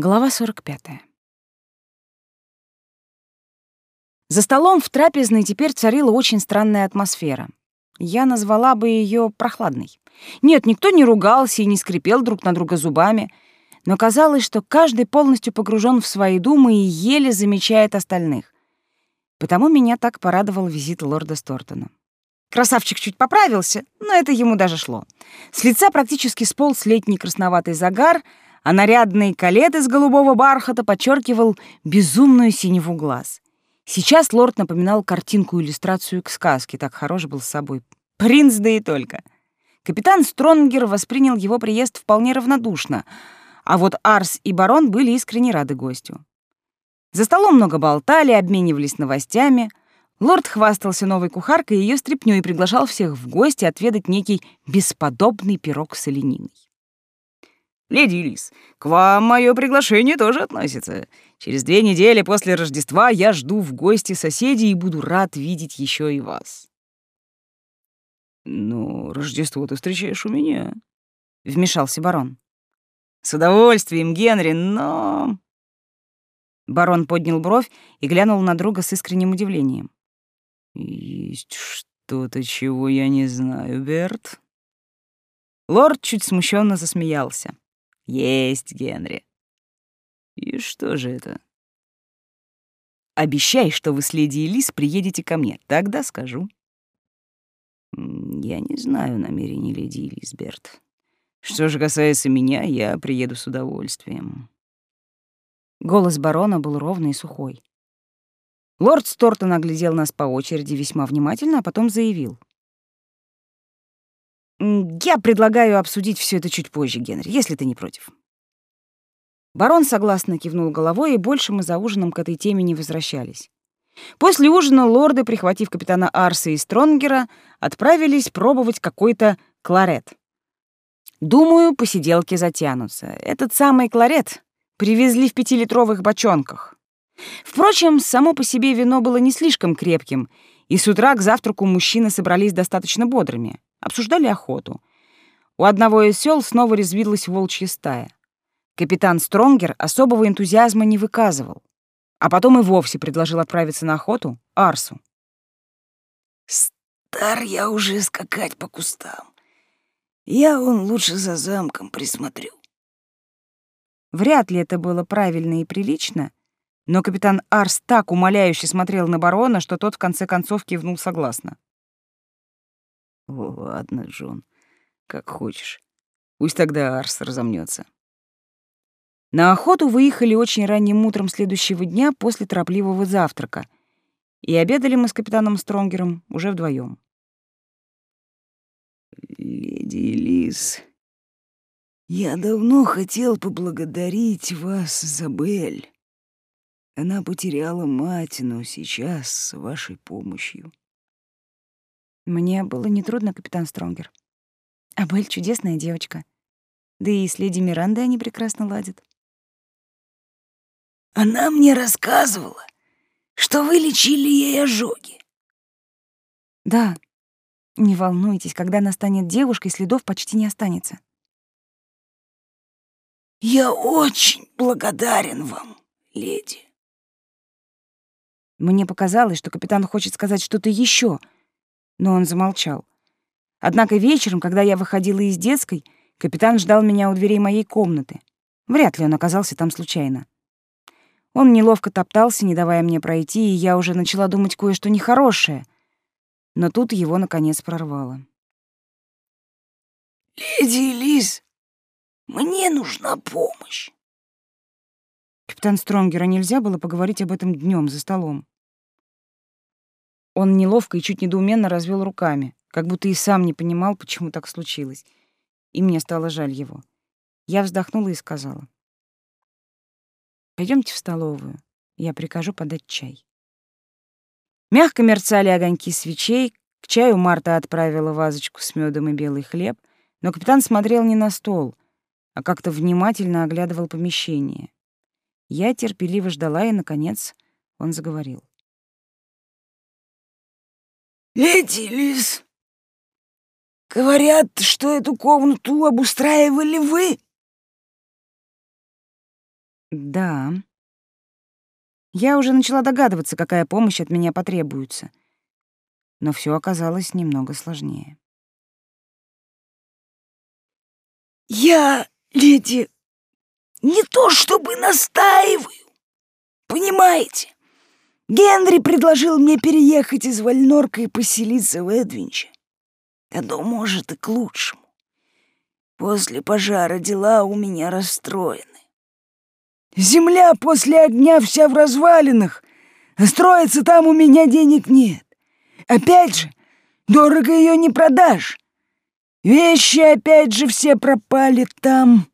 Глава 45. За столом в трапезной теперь царила очень странная атмосфера. Я назвала бы ее прохладной. Нет, никто не ругался и не скрипел друг на друга зубами, но казалось, что каждый полностью погружен в свои думы и еле замечает остальных. Потому меня так порадовал визит лорда Стортона. Красавчик чуть поправился, но это ему даже шло. С лица практически сполз летний красноватый загар — а нарядный калет из голубого бархата подчеркивал безумную синеву глаз. Сейчас лорд напоминал картинку-иллюстрацию к сказке, так хорош был с собой. Принц да и только. Капитан Стронгер воспринял его приезд вполне равнодушно, а вот Арс и барон были искренне рады гостю. За столом много болтали, обменивались новостями. Лорд хвастался новой кухаркой и ее стряпнёй и приглашал всех в гости отведать некий бесподобный пирог с олениной. Леди Лис, к вам мое приглашение тоже относится. Через две недели после Рождества я жду в гости соседей и буду рад видеть еще и вас. Ну, Рождество ты встречаешь у меня, вмешался барон. С удовольствием, Генри, но Барон поднял бровь и глянул на друга с искренним удивлением. Есть что-то, чего я не знаю, Берт. Лорд чуть смущенно засмеялся. Есть, Генри. И что же это? Обещай, что вы с леди Элис приедете ко мне, тогда скажу. Я не знаю намерений леди Элизберт. Что же касается меня, я приеду с удовольствием. Голос барона был ровный и сухой. Лорд Стортон оглядел нас по очереди весьма внимательно, а потом заявил. Я предлагаю обсудить все это чуть позже, Генри, если ты не против. Барон согласно кивнул головой, и больше мы за ужином к этой теме не возвращались. После ужина лорды, прихватив капитана Арса и Стронгера, отправились пробовать какой-то кларет. Думаю, посиделки затянутся. Этот самый кларет привезли в пятилитровых бочонках. Впрочем, само по себе вино было не слишком крепким, и с утра к завтраку мужчины собрались достаточно бодрыми. Обсуждали охоту. У одного из сел снова резвилась волчья стая. Капитан Стронгер особого энтузиазма не выказывал, а потом и вовсе предложил отправиться на охоту Арсу. «Стар я уже скакать по кустам. Я он лучше за замком присмотрю». Вряд ли это было правильно и прилично, но капитан Арс так умоляюще смотрел на барона, что тот в конце концов кивнул согласно. Ладно, Джон, как хочешь. Пусть тогда Арс разомнется. На охоту выехали очень ранним утром следующего дня после торопливого завтрака, и обедали мы с капитаном Стронгером уже вдвоем. Леди Лис, я давно хотел поблагодарить вас, Изабель. Она потеряла мать, но сейчас с вашей помощью. Мне было нетрудно, капитан Стронгер. Абель — чудесная девочка. Да и с леди Мирандой они прекрасно ладят. Она мне рассказывала, что вы лечили ей ожоги. Да. Не волнуйтесь, когда она станет девушкой, следов почти не останется. Я очень благодарен вам, леди. Мне показалось, что капитан хочет сказать что-то еще, но он замолчал. Однако вечером, когда я выходила из детской, капитан ждал меня у дверей моей комнаты. Вряд ли он оказался там случайно. Он неловко топтался, не давая мне пройти, и я уже начала думать кое-что нехорошее. Но тут его, наконец, прорвало. «Леди Лиз, мне нужна помощь». Капитан Стронгера нельзя было поговорить об этом днем за столом. Он неловко и чуть недоуменно развел руками, как будто и сам не понимал, почему так случилось. И мне стало жаль его. Я вздохнула и сказала. Пойдемте в столовую, я прикажу подать чай. Мягко мерцали огоньки свечей, к чаю Марта отправила вазочку с медом и белый хлеб, но капитан смотрел не на стол, а как-то внимательно оглядывал помещение. Я терпеливо ждала, и, наконец, он заговорил. Леди Лис, говорят, что эту комнату обустраивали вы. Да. Я уже начала догадываться, какая помощь от меня потребуется. Но все оказалось немного сложнее. Я, леди, не то чтобы настаиваю. Понимаете? Генри предложил мне переехать из Вальнорка и поселиться в Эдвинче. Оно может и к лучшему. После пожара дела у меня расстроены. Земля после огня вся в развалинах, строиться там у меня денег нет. Опять же, дорого ее не продашь. Вещи опять же все пропали там.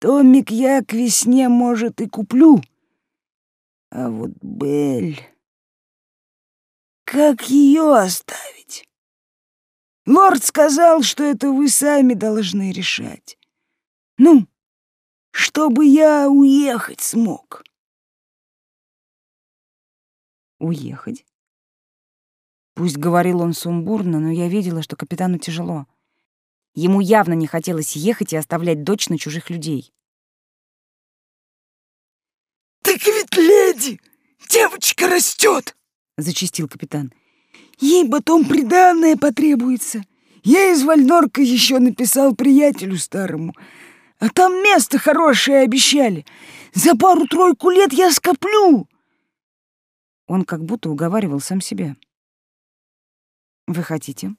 Томик я к весне, может, и куплю. А вот Бель... Как ее оставить? Лорд сказал, что это вы сами должны решать. Ну, чтобы я уехать смог. Уехать? Пусть говорил он сумбурно, но я видела, что капитану тяжело. Ему явно не хотелось ехать и оставлять дочь на чужих людей. «Так леди, девочка растет!» — зачистил капитан. «Ей потом приданное потребуется. Я из Вальнорка еще написал приятелю старому. А там место хорошее обещали. За пару-тройку лет я скоплю!» Он как будто уговаривал сам себя. «Вы хотите,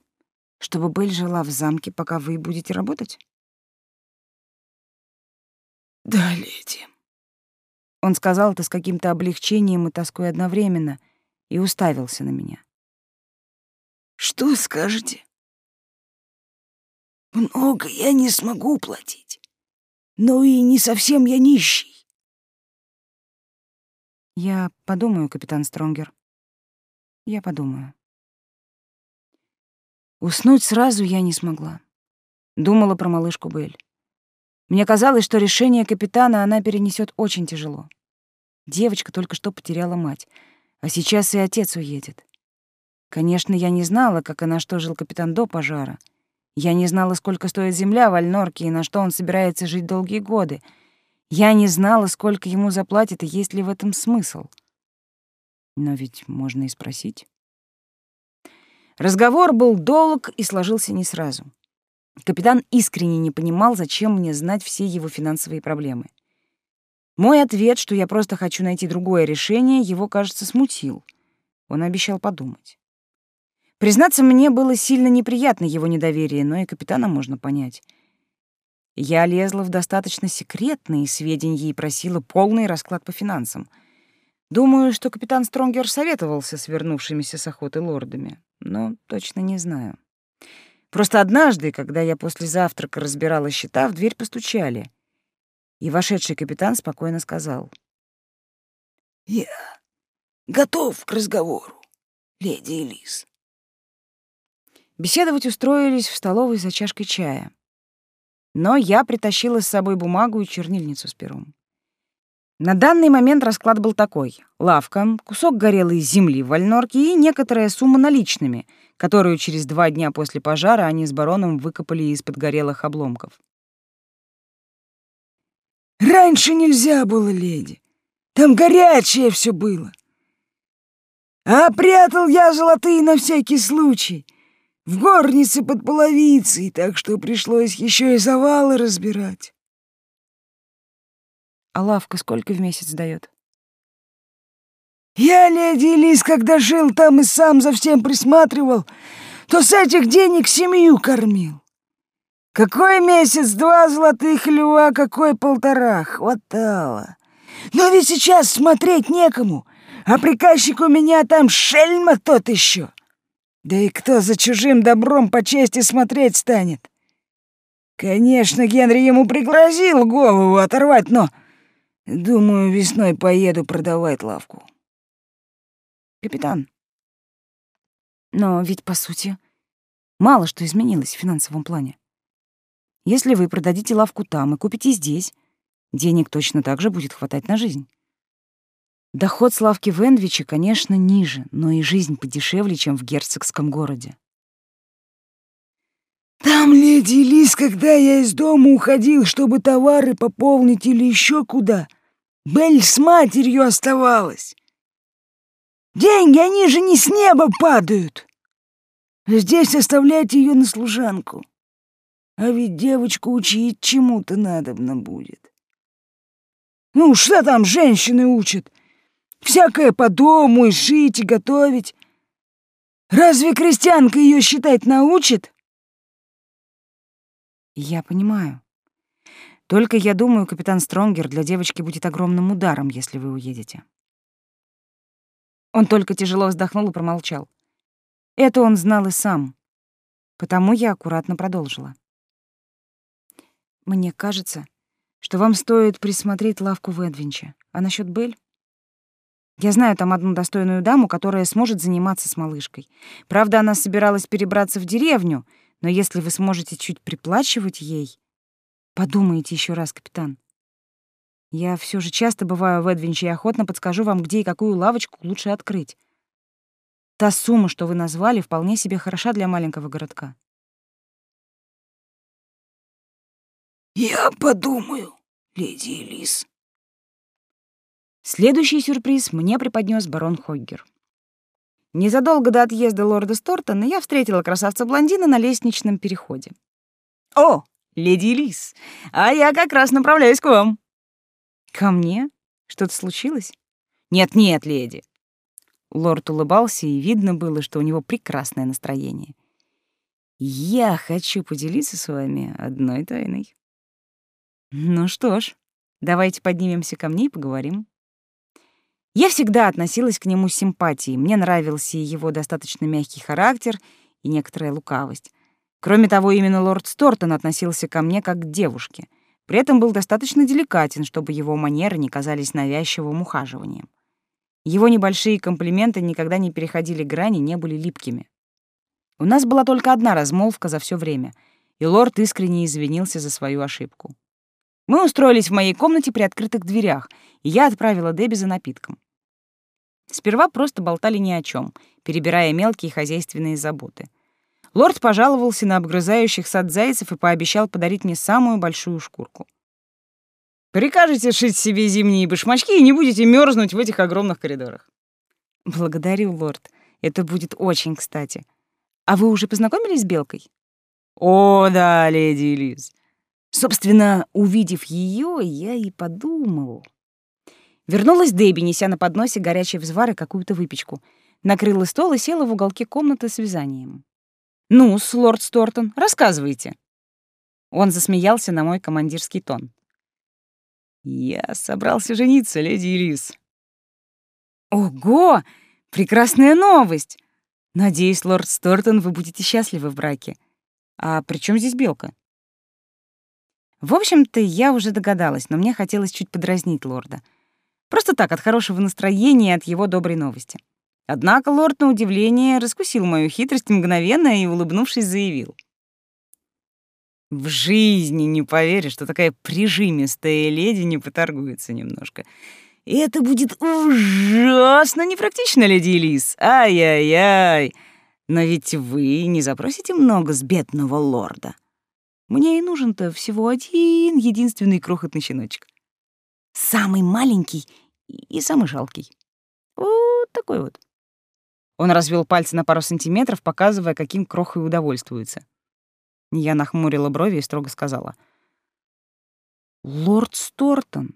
чтобы Белль жила в замке, пока вы будете работать?» «Да, леди». Он сказал это с каким-то облегчением и тоской одновременно и уставился на меня. «Что скажете?» «Много я не смогу платить, но и не совсем я нищий». «Я подумаю, капитан Стронгер. Я подумаю». Уснуть сразу я не смогла. Думала про малышку Бель. Мне казалось, что решение капитана она перенесет очень тяжело. Девочка только что потеряла мать, а сейчас и отец уедет. Конечно, я не знала, как и на что жил капитан до пожара. Я не знала, сколько стоит земля в Альнорке и на что он собирается жить долгие годы. Я не знала, сколько ему заплатят и есть ли в этом смысл. Но ведь можно и спросить. Разговор был долг и сложился не сразу. Капитан искренне не понимал, зачем мне знать все его финансовые проблемы. Мой ответ, что я просто хочу найти другое решение, его, кажется, смутил. Он обещал подумать. Признаться, мне было сильно неприятно его недоверие, но и капитана можно понять. Я лезла в достаточно секретные сведения и просила полный расклад по финансам. Думаю, что капитан Стронгер советовался с вернувшимися с охоты лордами, но точно не знаю. Просто однажды, когда я после завтрака разбирала счета, в дверь постучали. И вошедший капитан спокойно сказал. «Я готов к разговору, леди Элис». Беседовать устроились в столовой за чашкой чая. Но я притащила с собой бумагу и чернильницу с пером. На данный момент расклад был такой. Лавка, кусок горелой земли в Вальнорке и некоторая сумма наличными, которую через два дня после пожара они с бароном выкопали из-под горелых обломков. «Раньше нельзя было, леди. Там горячее все было. А прятал я золотые на всякий случай. В горнице под половицей, так что пришлось еще и завалы разбирать. А лавка сколько в месяц дает? Я, леди Лис, когда жил там и сам за всем присматривал, то с этих денег семью кормил. Какой месяц два золотых льва, какой полтора, хватало. Но ведь сейчас смотреть некому, а приказчик у меня там шельма тот еще. Да и кто за чужим добром по чести смотреть станет? Конечно, Генри ему пригрозил голову оторвать, но Думаю, весной поеду продавать лавку. Капитан. Но ведь, по сути, мало что изменилось в финансовом плане. Если вы продадите лавку там и купите здесь, денег точно так же будет хватать на жизнь. Доход с лавки в Эндвиче, конечно, ниже, но и жизнь подешевле, чем в герцогском городе. Там, леди Лис, когда я из дома уходил, чтобы товары пополнить или еще куда, Белль с матерью оставалась. Деньги, они же не с неба падают. Здесь оставлять ее на служанку. А ведь девочку учить чему-то надобно будет. Ну, что там женщины учат? Всякое по дому и шить, и готовить. Разве крестьянка ее считать научит? Я понимаю. Только я думаю, капитан Стронгер для девочки будет огромным ударом, если вы уедете. Он только тяжело вздохнул и промолчал. Это он знал и сам. Потому я аккуратно продолжила. Мне кажется, что вам стоит присмотреть лавку в Эдвинче. А насчет Бель? Я знаю там одну достойную даму, которая сможет заниматься с малышкой. Правда, она собиралась перебраться в деревню, но если вы сможете чуть приплачивать ей... Подумайте еще раз, капитан. Я все же часто бываю в Эдвинче и охотно подскажу вам, где и какую лавочку лучше открыть. Та сумма, что вы назвали, вполне себе хороша для маленького городка. Я подумаю, леди Элис. Следующий сюрприз мне преподнес барон Хоггер. Незадолго до отъезда лорда Стортона я встретила красавца-блондина на лестничном переходе. «О, леди Элис, а я как раз направляюсь к вам». «Ко мне? Что-то случилось?» «Нет-нет, леди». Лорд улыбался, и видно было, что у него прекрасное настроение. «Я хочу поделиться с вами одной тайной». Ну что ж, давайте поднимемся ко мне и поговорим. Я всегда относилась к нему с симпатией. Мне нравился его достаточно мягкий характер, и некоторая лукавость. Кроме того, именно лорд Стортон относился ко мне как к девушке. При этом был достаточно деликатен, чтобы его манеры не казались навязчивым ухаживанием. Его небольшие комплименты никогда не переходили грани, не были липкими. У нас была только одна размолвка за все время, и лорд искренне извинился за свою ошибку. Мы устроились в моей комнате при открытых дверях, и я отправила Дебби за напитком. Сперва просто болтали ни о чем, перебирая мелкие хозяйственные заботы. Лорд пожаловался на обгрызающих сад зайцев и пообещал подарить мне самую большую шкурку. «Прикажете шить себе зимние башмачки и не будете мерзнуть в этих огромных коридорах». «Благодарю, лорд. Это будет очень кстати. А вы уже познакомились с Белкой?» «О, да, леди Лиз. Собственно, увидев ее, я и подумал. Вернулась Дебби, неся на подносе горячий взвар и какую-то выпечку. Накрыла стол и села в уголке комнаты с вязанием. ну лорд Стортон, рассказывайте». Он засмеялся на мой командирский тон. «Я собрался жениться, леди Элис». «Ого! Прекрасная новость! Надеюсь, лорд Стортон, вы будете счастливы в браке. А при чем здесь белка?» В общем-то, я уже догадалась, но мне хотелось чуть подразнить лорда. Просто так, от хорошего настроения и от его доброй новости. Однако лорд, на удивление, раскусил мою хитрость мгновенно и, улыбнувшись, заявил. «В жизни не поверишь, что такая прижимистая леди не поторгуется немножко. Это будет ужасно непрактично, леди Элис. Ай-яй-яй. Но ведь вы не запросите много с бедного лорда». Мне и нужен-то всего один единственный крохотный щеночек. Самый маленький и самый жалкий. Вот такой вот. Он развел пальцы на пару сантиметров, показывая, каким крохой удовольствуется. Я нахмурила брови и строго сказала. «Лорд Стортон,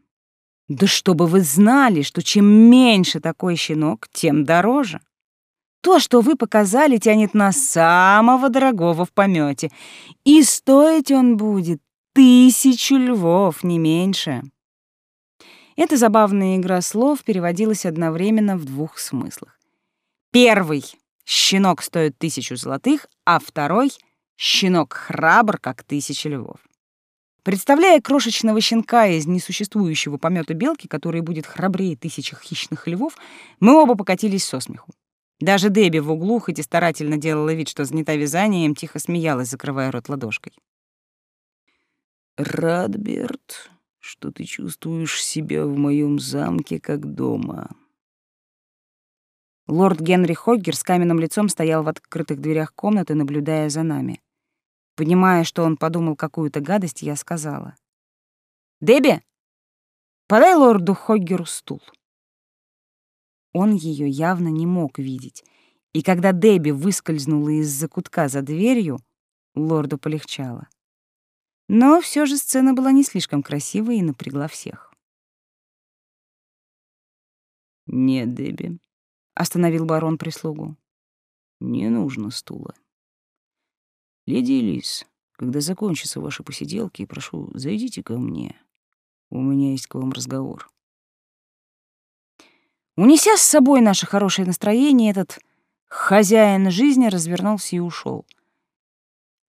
да чтобы вы знали, что чем меньше такой щенок, тем дороже. То, что вы показали, тянет на самого дорогого в помете, и стоить он будет тысячу львов, не меньше. Эта забавная игра слов переводилась одновременно в двух смыслах. Первый — щенок стоит тысячу золотых, а второй — щенок храбр, как тысяча львов. Представляя крошечного щенка из несуществующего помета белки, который будет храбрее тысячи хищных львов, мы оба покатились со смеху. Даже Дебби в углу, хоть и старательно делала вид, что занята вязанием, тихо смеялась, закрывая рот ладошкой. «Радберт, что ты чувствуешь себя в моем замке как дома». Лорд Генри Хоггер с каменным лицом стоял в открытых дверях комнаты, наблюдая за нами. Понимая, что он подумал какую-то гадость, я сказала. «Дебби, Подай лорду Хоггеру стул». Он ее явно не мог видеть, и когда Дебби выскользнула из-за кутка за дверью, лорду полегчало. Но все же сцена была не слишком красивой и напрягла всех. «Нет, Дебби», — остановил барон прислугу. «Не нужно стула. Леди Элис, когда закончатся ваши посиделки, прошу, зайдите ко мне. У меня есть к вам разговор». Унеся с собой наше хорошее настроение, этот хозяин жизни развернулся и ушел.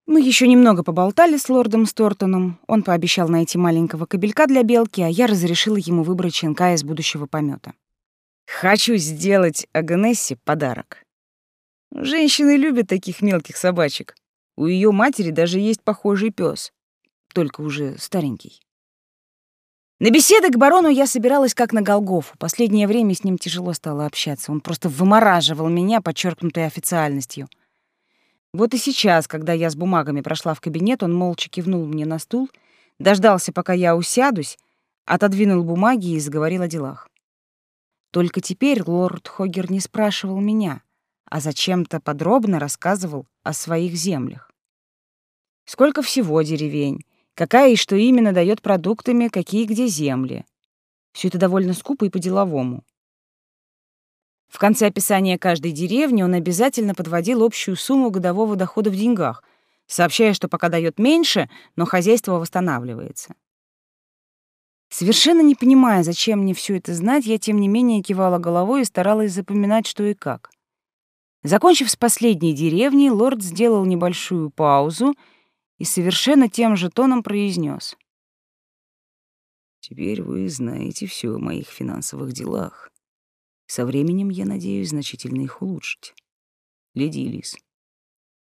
Мы еще немного поболтали с лордом Стортоном. Он пообещал найти маленького кобелька для белки, а я разрешила ему выбрать щенка из будущего помета. Хочу сделать Агнессе подарок. Женщины любят таких мелких собачек. У ее матери даже есть похожий пес, только уже старенький. На беседы к барону я собиралась как на Голгофу. Последнее время с ним тяжело стало общаться. Он просто вымораживал меня подчеркнутой официальностью. Вот и сейчас, когда я с бумагами прошла в кабинет, он молча кивнул мне на стул, дождался, пока я усядусь, отодвинул бумаги и заговорил о делах. Только теперь лорд Хогер не спрашивал меня, а зачем-то подробно рассказывал о своих землях. Сколько всего деревень, какая и что именно дает продуктами, какие где земли. Все это довольно скупо и по-деловому. В конце описания каждой деревни он обязательно подводил общую сумму годового дохода в деньгах, сообщая, что пока дает меньше, но хозяйство восстанавливается. Совершенно не понимая, зачем мне все это знать, я тем не менее кивала головой и старалась запоминать, что и как. Закончив с последней деревней, лорд сделал небольшую паузу и совершенно тем же тоном произнес: «Теперь вы знаете все о моих финансовых делах. Со временем, я надеюсь, значительно их улучшить. Леди Элис,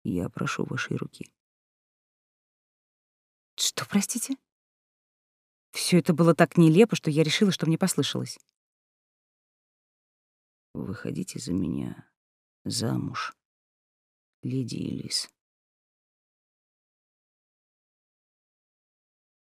я прошу вашей руки». «Что, простите?» Все это было так нелепо, что я решила, что мне послышалось. «Выходите за меня замуж, леди Элис».